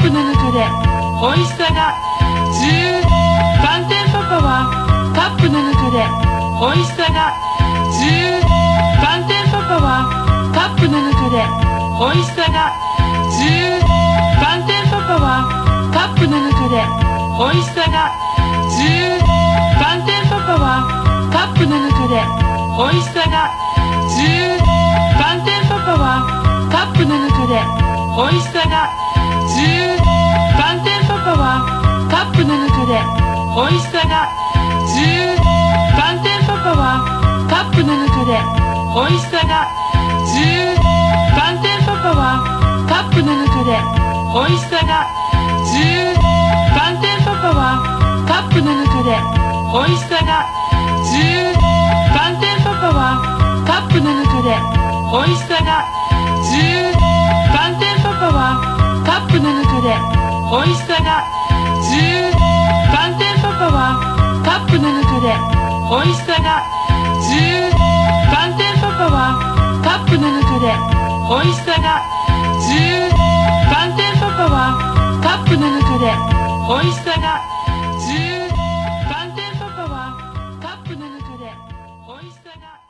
ップの中で美味しさが10寒天パパはカップの中で美味しさが10寒天パパはカップの中で美味しさが10寒天パパはカップの中で美味しさが10寒天パパはカップの中で美味しさが10寒天パパはカップの中で美味しさが10美味しさが10寒天パパはカップの中で。美味しさが10寒天パパはカップの中で。美味しさが10寒天パパはカップの中で。美味しさが10寒天パパはカップの中で。美味しさが10寒天パパはカップの中で。美味しさが10まで。美味しさが10寒天パパはカップの中で。美味しさが10寒天パパはカップの中で。美味しさが10寒天パパはカップの中で。美味しさが